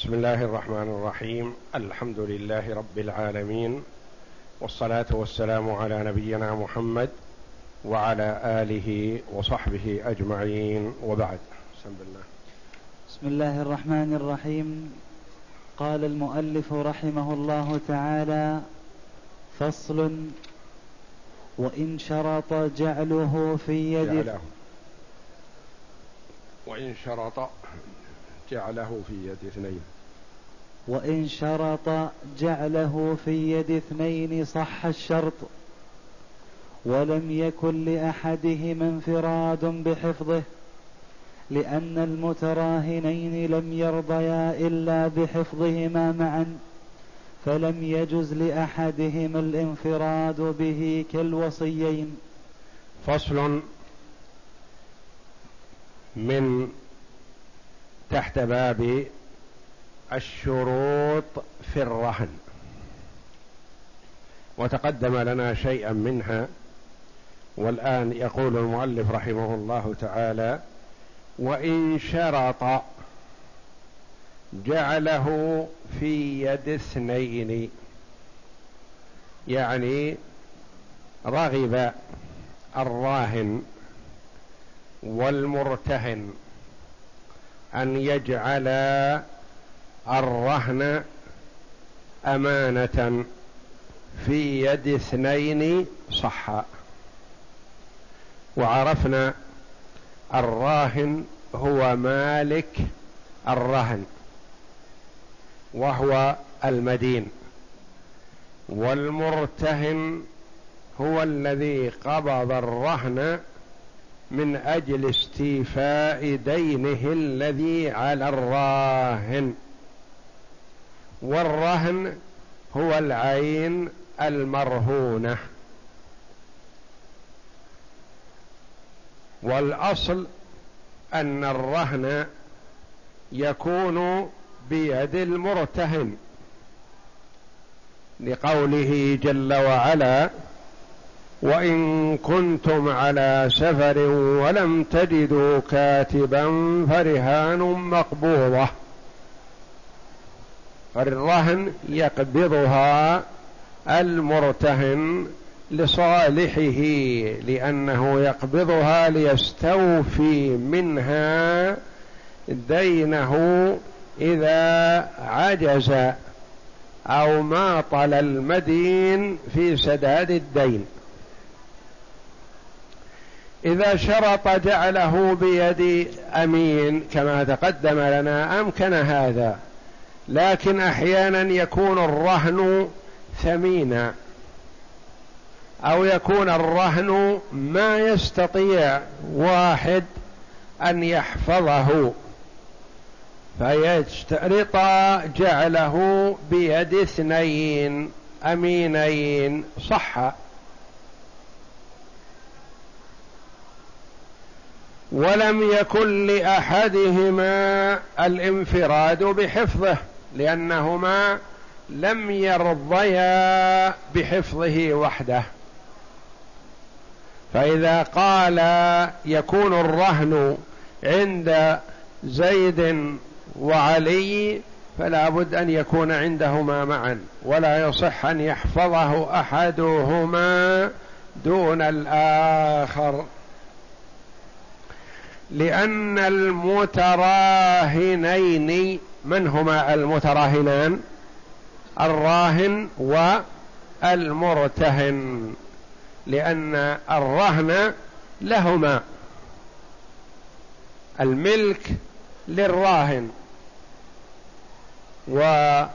بسم الله الرحمن الرحيم. الحمد لله رب العالمين. والصلاة والسلام على نبينا محمد وعلى آله وصحبه أجمعين. وبعد. بسم الله. بسم الله الرحمن الرحيم. قال المؤلف رحمه الله تعالى فصل وإن شرط جعله في يد جعله. وإن شرط جعله في يد اثنين. وإن شرط جعله في يد اثنين صح الشرط. ولم يكن لأحدهما انفراد بحفظه لأن المتراهنين لم يرضيا إلا بحفظهما معا فلم يجز لأحدهما الانفراد به كالوصيين. فصل من تحت باب الشروط في الرهن. وتقدم لنا شيئا منها والآن يقول المؤلف رحمه الله تعالى وإن شرط جعله في يد اثنين يعني رغب الراهن والمرتهن. أن يجعل الرهن أمانة في يد اثنين صح وعرفنا الراهن هو مالك الرهن وهو المدين. والمرتهن هو الذي قبض الرهن من أجل استيفاء دينه الذي على الراهن. والرهن هو العين المرهونة. والأصل أن الرهن يكون بيد المرتهن لقوله جل وعلا وإن كنتم على سفر ولم تجدوا كاتبا فرهان مقبوضة. فالرهن يقبضها المرتهن لصالحه لأنه يقبضها ليستوفي منها دينه إذا عجز أو ماطل المدين في سداد الدين. إذا شرط جعله بيد أمين كما تقدم لنا أمكن هذا لكن أحيانا يكون الرهن ثمينا أو يكون الرهن ما يستطيع واحد أن يحفظه. فيشترط جعله بيد اثنين أمينين صح؟ ولم يكن لأحدهما الانفراد بحفظه لأنهما لم يرضيا بحفظه وحده. فإذا قال يكون الرهن عند زيد وعلي فلا بد أن يكون عندهما معا ولا يصح أن يحفظه أحدهما دون الآخر. لأن المتراهنين من هما المتراهنان؟ الراهن والمرتهن. لأن الرهن لهما. الملك للراهن. وقيمته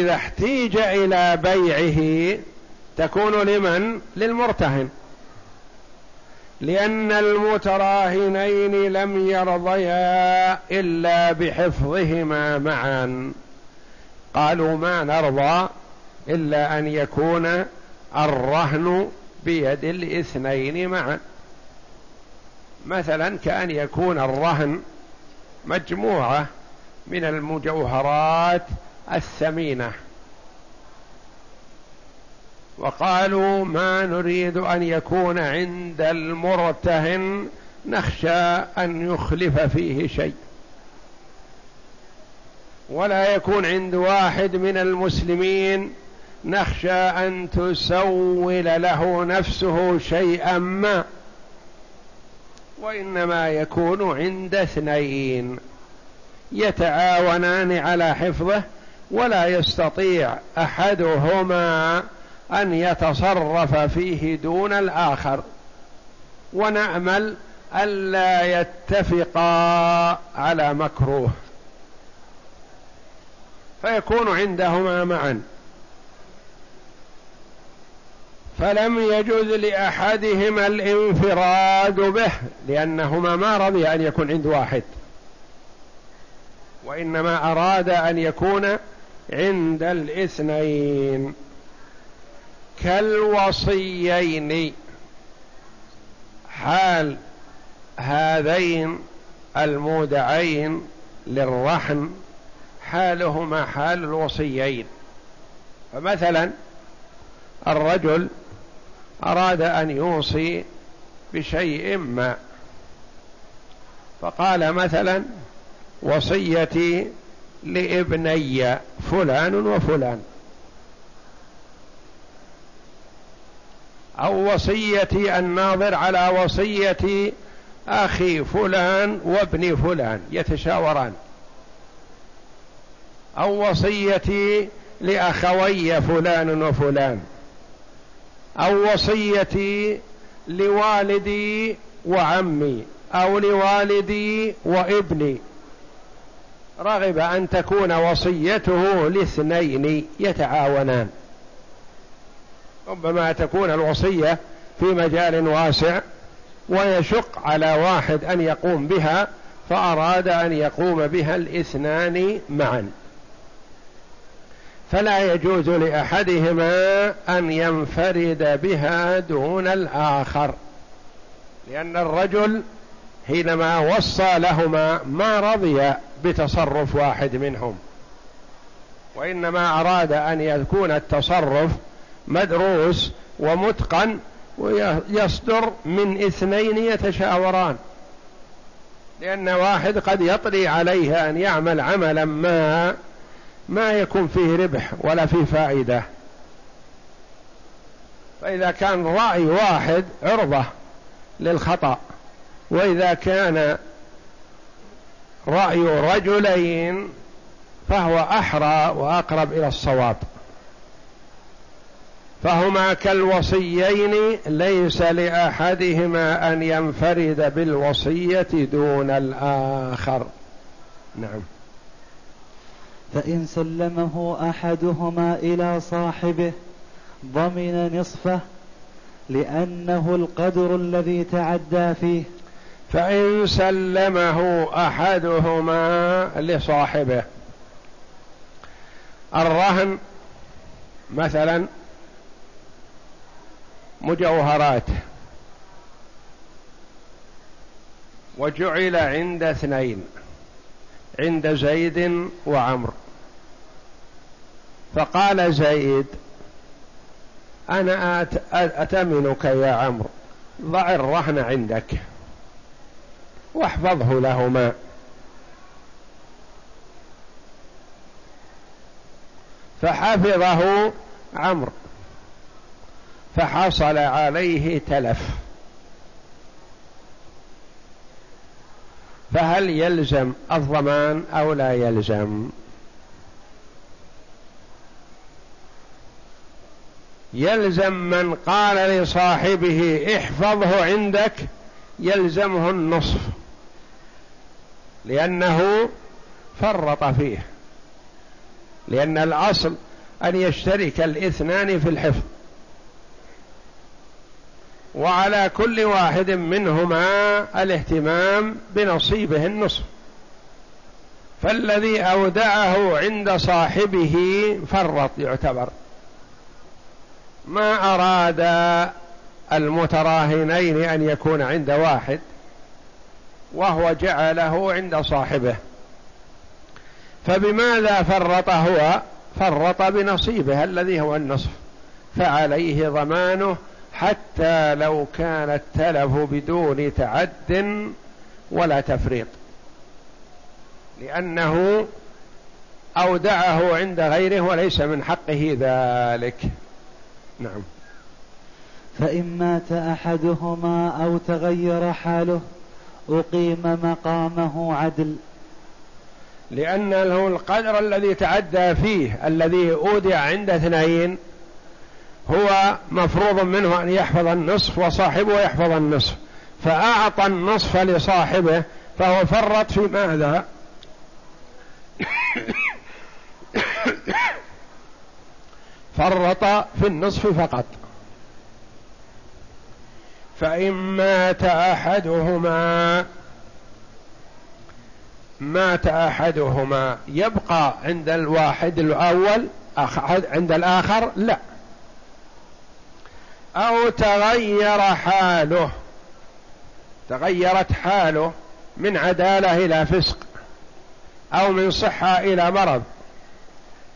إذا احتيج إلى بيعه تكون لمن؟ للمرتهن. لأن المتراهنين لم يرضيا إلا بحفظهما معا. قالوا ما نرضى إلا أن يكون الرهن بيد الاثنين معا. مثلا كأن يكون الرهن مجموعة من المجوهرات الثمينة. وقالوا ما نريد أن يكون عند المرتهن نخشى أن يخلف فيه شيء. ولا يكون عند واحد من المسلمين نخشى أن تسول له نفسه شيئا ما. وإنما يكون عند اثنين يتعاونان على حفظه ولا يستطيع أحدهما أن يتصرف فيه دون الآخر ونأمل ألا يتفقا على مكروه. فيكون عندهما معا. فلم يجوز لأحدهما الانفراد به لأنهما ما رضي أن يكون عند واحد. وإنما أراد أن يكون عند الاثنين. كالوصيين. حال هذين المودعين للرحم حالهما حال الوصيين. فمثلا الرجل أراد أن يوصي بشيء ما فقال مثلا وصيتي لابني فلان وفلان. أو وصيتي الناظر على وصية أخي فلان وابن فلان يتشاوران. أو وصيتي لأخوي فلان وفلان. أو وصيتي لوالدي وعمي. أو لوالدي وابني. رغب أن تكون وصيته لاثنين يتعاونان. ربما تكون الوصية في مجال واسع ويشق على واحد أن يقوم بها فأراد أن يقوم بها الاثنان معا. فلا يجوز لأحدهما أن ينفرد بها دون الآخر لأن الرجل حينما وصى لهما ما رضي بتصرف واحد منهم وإنما أراد أن يكون التصرف مدروس ومتقن ويصدر من اثنين يتشاوران. لأن واحد قد يطري عليه أن يعمل عملا ما ما يكون فيه ربح ولا فيه فائدة. فإذا كان رأي واحد عرضة للخطأ وإذا كان رأي رجلين فهو أحرى وأقرب إلى الصواب. فهما كالوصيين ليس لأحدهما أن ينفرد بالوصية دون الآخر. نعم. فإن سلمه أحدهما إلى صاحبه ضمن نصفه لأنه القدر الذي تعدى فيه. فإن سلمه أحدهما لصاحبه. الرهن مثلا مجوهرات. وجعل عند اثنين عند زيد وعمر فقال زيد أنا أتمنك يا عمرو ضع الرهن عندك واحفظه لهما. فحفظه عمرو. فحصل عليه تلف. فهل يلزم الضمان أو لا يلزم؟ يلزم من قال لصاحبه احفظه عندك يلزمه النصف. لأنه فرط فيه. لأن الأصل أن يشترك الاثنان في الحفظ. وعلى كل واحد منهما الاهتمام بنصيبه النصف. فالذي أودعه عند صاحبه فرط يعتبر. ما أراد المتراهنين أن يكون عند واحد وهو جعله عند صاحبه. فبماذا فرط هو؟ فرط بنصيبه الذي هو النصف. فعليه ضمانه حتى لو كان التلف بدون تعد ولا تفريط. لأنه أودعه عند غيره وليس من حقه ذلك. نعم. فإن مات أحدهما أو تغير حاله أقيم مقامه عدل. لأنه القدر الذي تعدى فيه الذي أودع عند اثنين هو مفروض منه أن يحفظ النصف وصاحبه يحفظ النصف. فأعطى النصف لصاحبه فهو فرط في ماذا؟ فرط في النصف فقط. فإن مات أحدهما مات أحدهما يبقى عند الواحد الأول عند الآخر لا. أو تغير حاله. تغيرت حاله من عدالة إلى فسق أو من صحة إلى مرض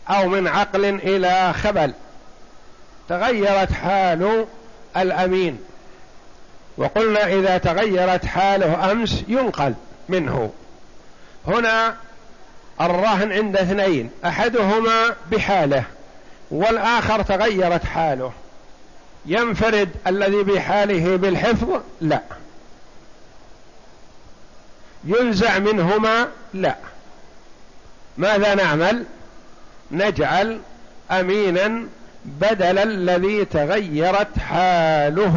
أو من عقل إلى خبل. تغيرت حال الأمين. وقلنا إذا تغيرت حاله أمس ينقل منه. هنا الرهن عند اثنين أحدهما بحاله والآخر تغيرت حاله. ينفرد الذي بحاله بالحفظ؟ لا. ينزع منهما؟ لا. ماذا نعمل؟ نجعل أمينا بدل الذي تغيرت حاله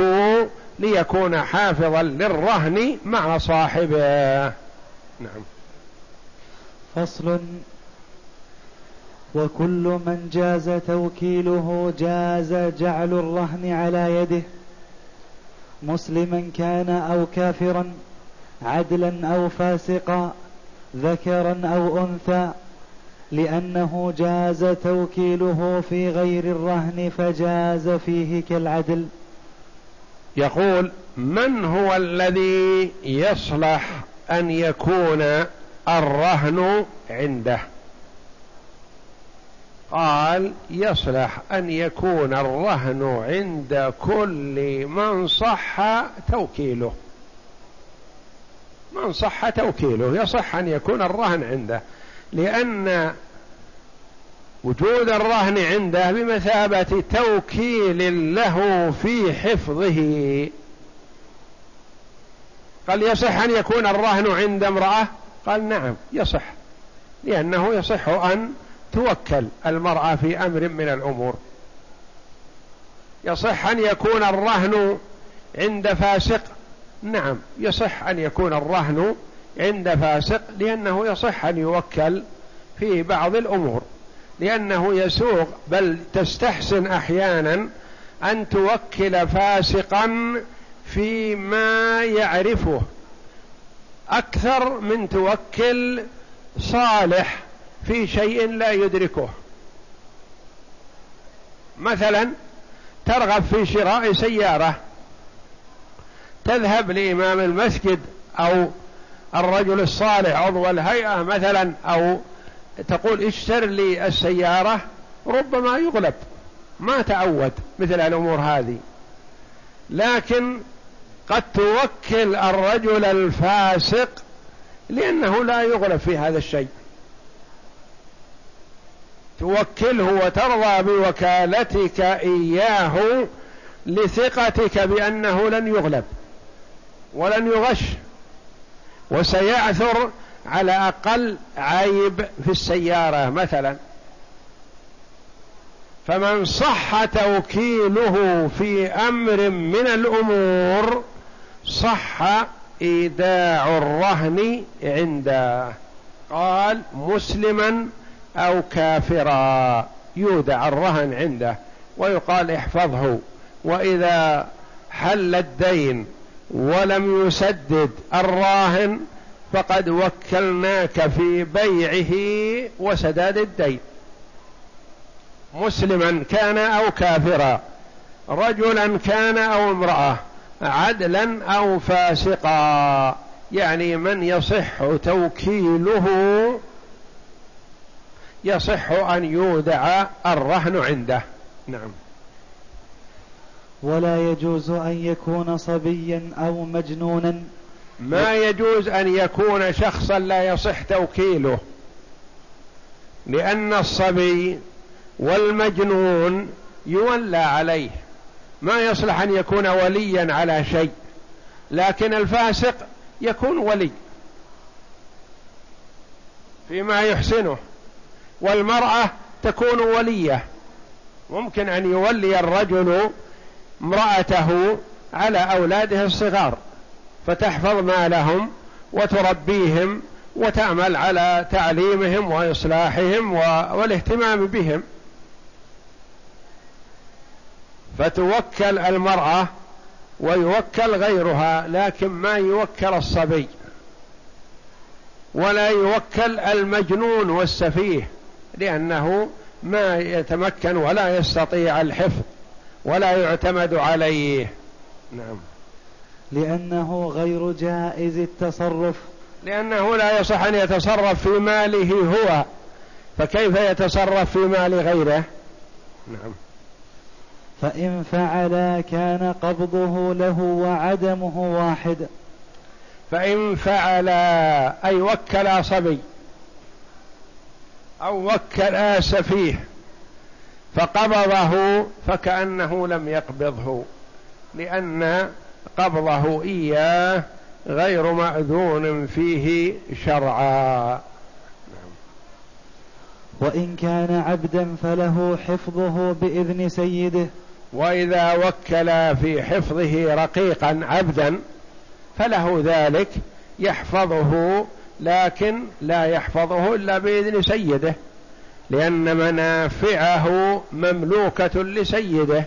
ليكون حافظا للرهن مع صاحبه. نعم. فصل وكل من جاز توكيله جاز جعل الرهن على يده. مسلما كان أو كافرا عدلا أو فاسقا ذكرا أو أنثى لأنه جاز توكيله في غير الرهن فجاز فيه كالعدل. يقول من هو الذي يصلح أن يكون الرهن عنده؟ قال يصلح أن يكون الرهن عند كل من صح توكيله. من صح توكيله يصح أن يكون الرهن عنده لأن وجود الرهن عنده بمثابة توكيل له في حفظه. قال يصح أن يكون الرهن عند امرأة؟ قال نعم يصح لأنه يصح أن توكل المرأة في أمر من الأمور. يصح أن يكون الرهن عند فاسق. نعم يصح أن يكون الرهن عند فاسق لأنه يصح أن يوكل في بعض الأمور. لأنه يسوق بل تستحسن أحيانا أن توكل فاسقا فيما يعرفه. أكثر من توكل صالح. في شيء لا يدركه. مثلا ترغب في شراء سيارة. تذهب لإمام المسجد أو الرجل الصالح عضو الهيئة مثلا أو تقول اشتر لي السيارة ربما يغلب. ما تعود مثل الأمور هذه. لكن قد توكل الرجل الفاسق لأنه لا يغلب في هذا الشيء. توكله وترضى بوكالتك إياه لثقتك بأنه لن يغلب ولن يغش وسيعثر على أقل عيب في السيارة مثلا. فمن صح توكيله في أمر من الأمور صح إيداع الرهن عنده. قال مسلما أو كافرا. يودع الرهن عنده ويقال احفظه. وإذا حل الدين ولم يسدد الراهن فقد وكلناك في بيعه وسداد الدين. مسلما كان أو كافرا. رجلا كان أو امرأة. عدلا أو فاسقا. يعني من يصح توكيله يصح أن يودع الرهن عنده. نعم. ولا يجوز أن يكون صبيا أو مجنونا. ما يجوز أن يكون شخصا لا يصح توكيله. لأن الصبي والمجنون يولى عليه. ما يصلح أن يكون وليا على شيء. لكن الفاسق يكون ولي. فيما يحسنه. والمرأة تكون ولية. ممكن أن يولي الرجل امرأته على أولاده الصغار فتحفظ مالهم وتربيهم وتعمل على تعليمهم وإصلاحهم والاهتمام بهم. فتوكل المرأة ويوكل غيرها لكن ما يوكل الصبي ولا يوكل المجنون والسفيه. لأنه ما يتمكن ولا يستطيع الحفظ ولا يعتمد عليه. نعم. لأنه غير جائز التصرف. لأنه لا يصح أن يتصرف في ماله هو. فكيف يتصرف في مال غيره؟ نعم. فإن فعلا كان قبضه له وعدمه واحد. فإن فعلا أي وكل صبي أو وكل سفيه فقبضه فكأنه لم يقبضه لأن قبضه إياه غير مأذون فيه شرعا. وإن كان عبدا فله حفظه بإذن سيده. وإذا وكل في حفظه رقيقا عبدا فله ذلك يحفظه لكن لا يحفظه إلا بإذن سيده لأن منافعه مملوكة لسيده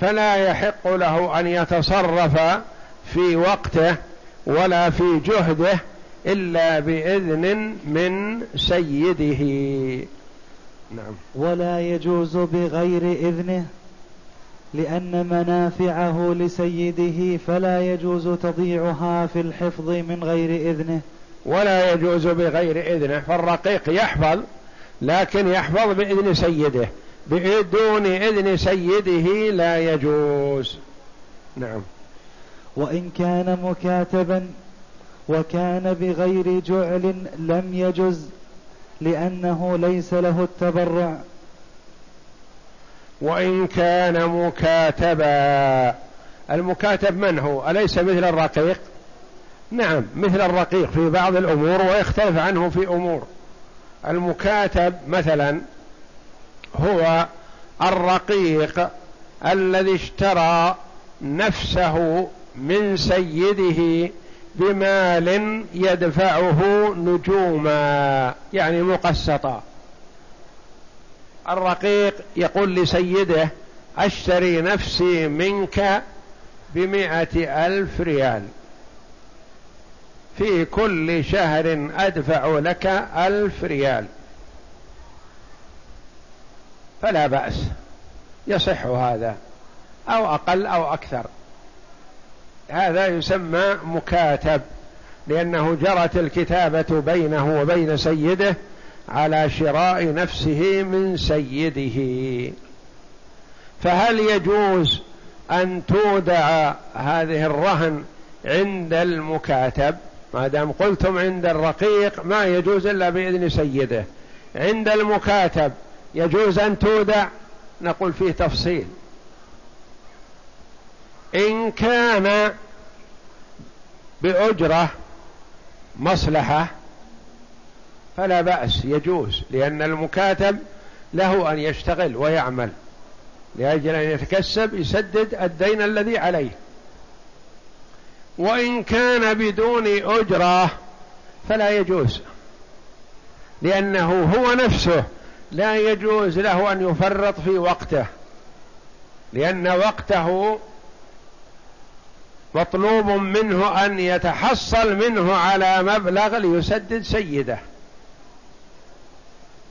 فلا يحق له أن يتصرف في وقته ولا في جهده إلا بإذن من سيده. نعم. ولا يجوز بغير إذنه لأن منافعه لسيده فلا يجوز تضيعها في الحفظ من غير إذنه. ولا يجوز بغير إذنه فالرقيق يحفظ لكن يحفظ بإذن سيده. بدون إذن سيده لا يجوز. نعم. وإن كان مكاتبا وكان بغير جعل لم يجز لأنه ليس له التبرع. وإن كان مكاتبا المكاتب من هو؟ أليس مثل الرقيق؟ نعم مثل الرقيق في بعض الأمور ويختلف عنه في أمور. المكاتب مثلا هو الرقيق الذي اشترى نفسه من سيده بمال يدفعه نجوما يعني مقسطا الرقيق يقول لسيده أشتري نفسي منك بمائة ألف ريال. في كل شهر أدفع لك ألف ريال. فلا بأس. يصح هذا. أو أقل أو أكثر. هذا يسمى مكاتب. لأنه جرت الكتابة بينه وبين سيده على شراء نفسه من سيده. فهل يجوز أن تودع هذه الرهن عند المكاتب؟ ما دام قلتم عند الرقيق ما يجوز إلا بإذن سيده. عند المكاتب يجوز أن تودع؟ نقول فيه تفصيل. إن كان بأجرة مصلحة فلا بأس يجوز لأن المكاتب له أن يشتغل ويعمل. لأجل أن يتكسب يسدد الدين الذي عليه. وإن كان بدون أجرة فلا يجوز لأنه هو نفسه لا يجوز له أن يفرط في وقته لأن وقته مطلوب منه أن يتحصل منه على مبلغ ليسدد سيده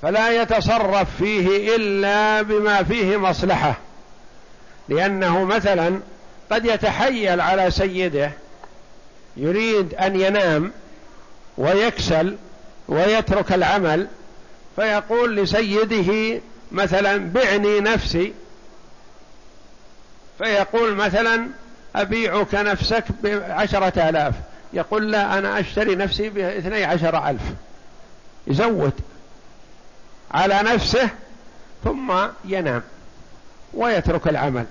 فلا يتصرف فيه إلا بما فيه مصلحة لأنه مثلا قد يتحيل على سيده يريد أن ينام ويكسل ويترك العمل فيقول لسيده مثلا بعني نفسي فيقول مثلا أبيعك نفسك بعشرة آلاف يقول لا أنا أشتري نفسي باثني عشر ألف يزود على نفسه ثم ينام ويترك العمل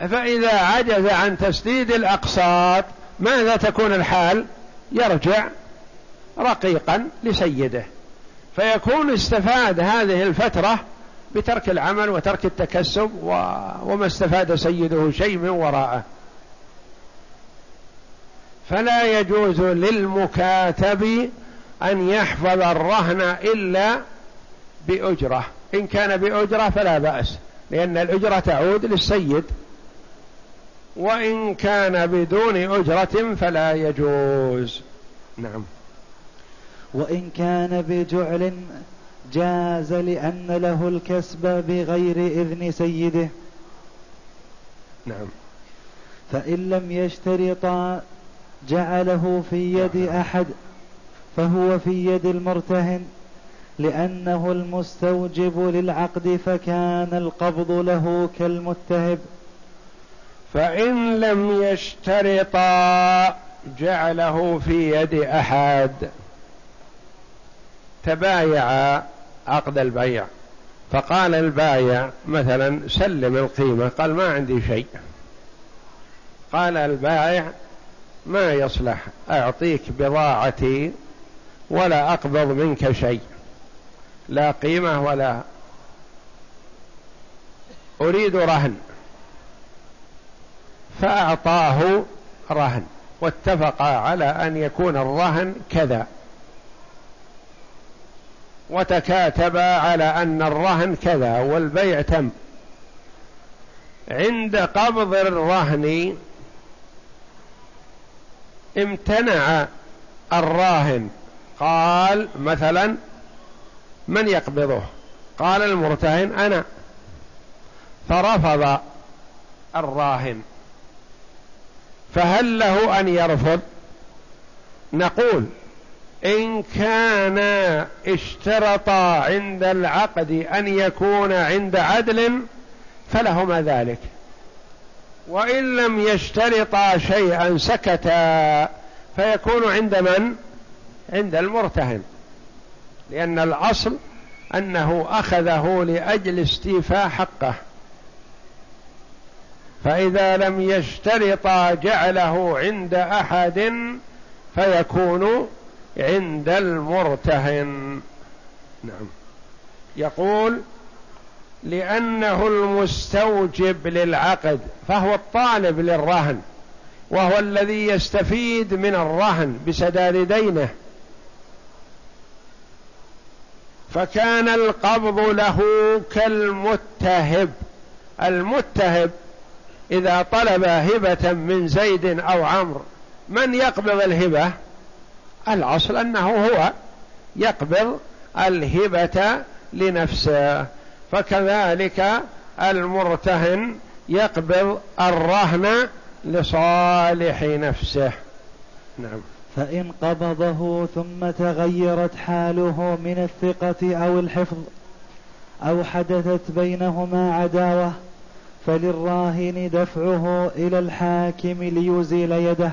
فإذا عجز عن تسديد الأقساط ماذا تكون الحال؟ يرجع رقيقا لسيده. فيكون استفاد هذه الفترة بترك العمل وترك التكسب وما استفاد سيده شيء من وراءه. فلا يجوز للمكاتب أن يحفظ الرهن إلا بأجرة. إن كان بأجرة فلا بأس لأن الأجرة تعود للسيد. وإن كان بدون أجرة فلا يجوز. نعم. وإن كان بجعل جاز لأن له الكسب بغير إذن سيده. نعم. فإن لم يشترطا جعله في يد أحد فهو في يد المرتهن لأنه المستوجب للعقد فكان القبض له كالمتهب فإن لم يشترطا جعله في يد أحد. تبايع عقد البيع. فقال البايع مثلا سلم القيمة قال ما عندي شيء. قال البائع ما يصلح أعطيك بضاعتي ولا أقبض منك شيء. لا قيمة ولا أريد رهن. فأعطاه رهن واتفقا على أن يكون الرهن كذا. وتكاتبا على أن الرهن كذا والبيع تم. عند قبض الرهن امتنع الراهن. قال مثلا من يقبضه؟ قال المرتهن أنا. فرفض الراهن. فهل له أن يرفض؟ نقول إن كان اشترطا عند العقد أن يكون عند عدل فلهما ذلك. وإن لم يشترطا شيئا سكتا فيكون عند من؟ عند المرتهن. لأن الأصل أنه أخذه لأجل استيفاء حقه. فإذا لم يشترطا جعله عند أحد فيكون عند المرتهن. نعم. يقول لأنه المستوجب للعقد فهو الطالب للرهن وهو الذي يستفيد من الرهن بسداد دينه. فكان القبض له كالمتهب. المتهب إذا طلب هبة من زيد أو عمرو من يقبض الهبة؟ الأصل أنه هو يقبض الهبة لنفسه فكذلك المرتهن يقبض الرهن لصالح نفسه. نعم. فإن قبضه ثم تغيرت حاله من الثقة أو الحفظ أو حدثت بينهما عداوة فللراهن دفعه إلى الحاكم ليزيل يده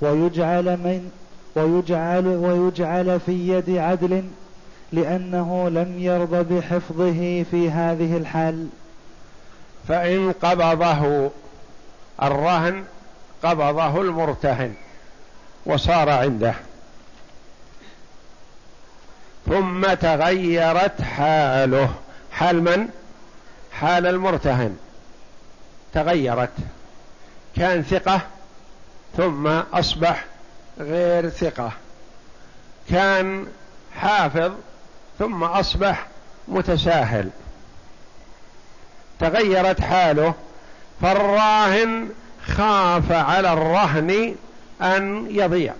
ويجعل من ويجعل ويجعل في يد عدل لأنه لم يرض بحفظه في هذه الحال. فإن قبضه الرهن قبضه المرتهن وصار عنده. ثم تغيرت حاله. حال من؟ حال المرتهن. تغيرت. كان ثقة ثم أصبح غير ثقة. كان حافظ ثم أصبح متساهل. تغيرت حاله. فالراهن خاف على الرهن أن يضيع.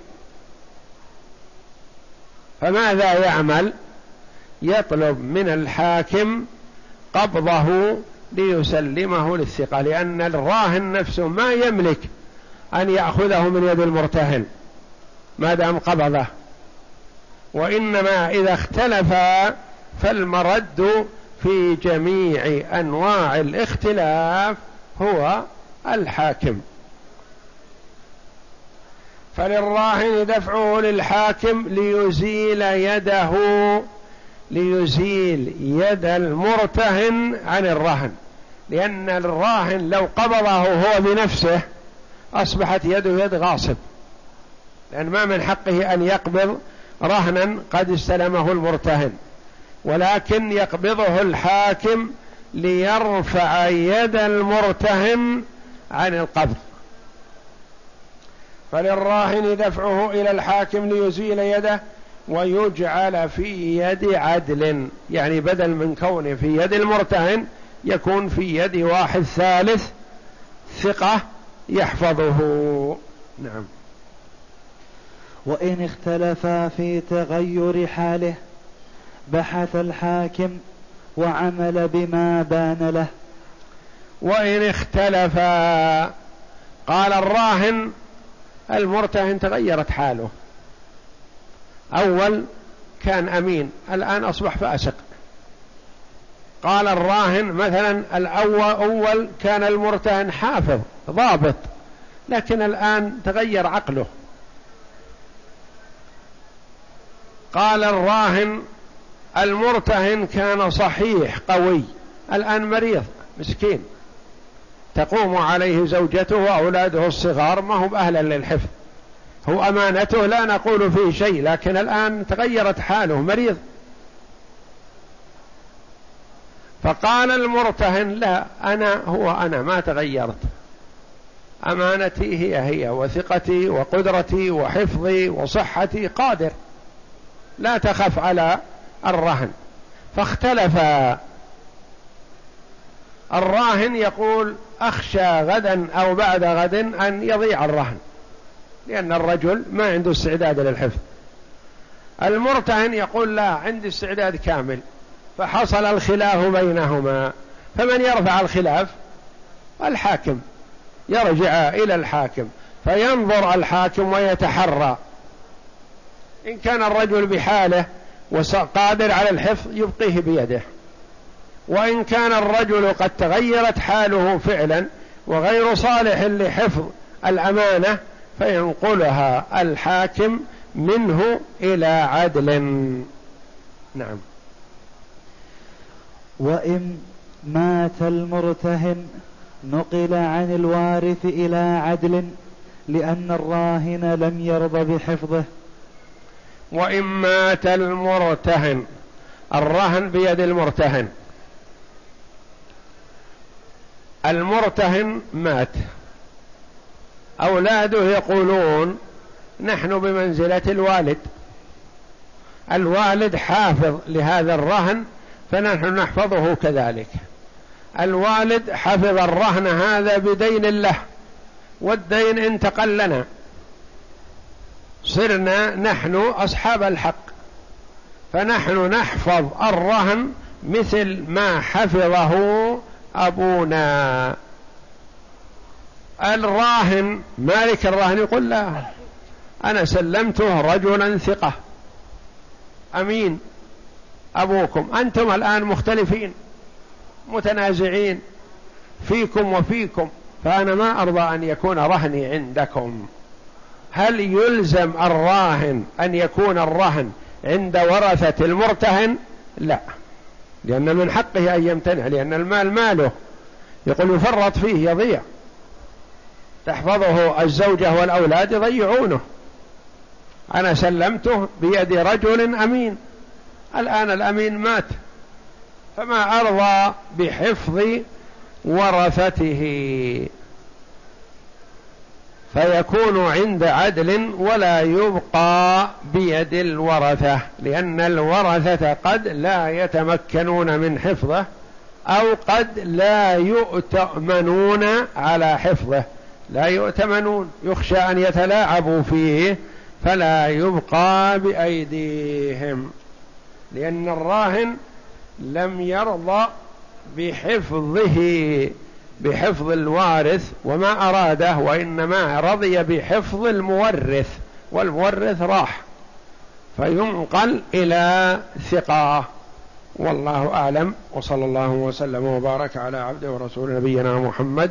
فماذا يعمل؟ يطلب من الحاكم قبضه ليسلمه للثقة لأن الراهن نفسه ما يملك أن يأخذه من يد المرتهن ما دام قبضه. وإنما إذا اختلفا فالمرد في جميع أنواع الاختلاف هو الحاكم. فللراهن دفعه للحاكم ليزيل يده ليزيل يد المرتهن عن الرهن لأن الراهن لو قبضه هو بنفسه أصبحت يده يد غاصب. لأن ما من حقه أن يقبض رهنا قد استلمه المرتهن ولكن يقبضه الحاكم ليرفع يد المرتهن عن القبض. فللراهن دفعه إلى الحاكم ليزيل يده ويجعل في يد عدل. يعني بدل من كونه في يد المرتهن يكون في يد واحد ثالث ثقة يحفظه. نعم. وإن اختلفا في تغير حاله بحث الحاكم وعمل بما بان له. وإن اختلفا قال الراهن المرتهن تغيرت حاله. أول كان أمين الآن أصبح فاسق. قال الراهن مثلا الأول أول كان المرتهن حافظ ضابط لكن الآن تغير عقله. قال الراهن المرتهن كان صحيح قوي الآن مريض مسكين. تقوم عليه زوجته وأولاده الصغار ما هم أهلا للحفظ. هو أمانته لا نقول فيه شيء لكن الآن تغيرت حاله مريض. فقال المرتهن لا أنا هو أنا ما تغيرت. أمانتي هي هي وثقتي وقدرتي وحفظي وصحتي قادر. لا تخف على الرهن. فاختلف. الراهن يقول أخشى غدا أو بعد غد أن يضيع الرهن. لأن الرجل ما عنده استعداد للحفظ. المرتهن يقول لا عندي استعداد كامل. فحصل الخلاف بينهما. فمن يرفع الخلاف؟ الحاكم. يرجع إلى الحاكم. فينظر الحاكم ويتحرى. إن كان الرجل بحاله وقادر على الحفظ يبقيه بيده. وإن كان الرجل قد تغيرت حاله فعلا وغير صالح لحفظ الأمانة فينقلها الحاكم منه إلى عدل. نعم. وإن مات المرتهن نقل عن الوارث إلى عدل لأن الراهن لم يرضى بحفظه. وإن مات المرتهن الرهن بيد المرتهن. المرتهن مات. أولاده يقولون نحن بمنزلة الوالد. الوالد حافظ لهذا الرهن فنحن نحفظه كذلك. الوالد حفظ الرهن هذا بدين له والدين انتقل لنا صرنا نحن أصحاب الحق فنحن نحفظ الرهن مثل ما حفظه أبونا. الراهن مالك الراهن يقول لا أنا سلمته رجلا ثقة. أمين. أبوكم أنتم الآن مختلفين متنازعين فيكم وفيكم فأنا ما أرضى أن يكون رهني عندكم. هل يلزم الراهن أن يكون الرهن عند ورثة المرتهن؟ لا. لأن من حقه أن يمتنع لأن المال ماله. يقول يفرط فيه يضيع. تحفظه الزوجة والأولاد يضيعونه. أنا سلمته بيد رجل أمين. الآن الأمين مات. فما أرضى بحفظ ورثته. فيكون عند عدل ولا يبقى بيد الورثة لأن الورثة قد لا يتمكنون من حفظه أو قد لا يؤتمنون على حفظه. لا يؤتمنون. يخشى أن يتلاعبوا فيه فلا يبقى بأيديهم. لأن الراهن لم يرضى بحفظه بحفظ الوارث وما أراده وإنما رضي بحفظ المورث والمورث راح. فينقل إلى ثقة. والله أعلم. وصلى الله وسلم وبارك على عبده ورسول نبينا محمد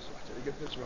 يصلح قد نسمع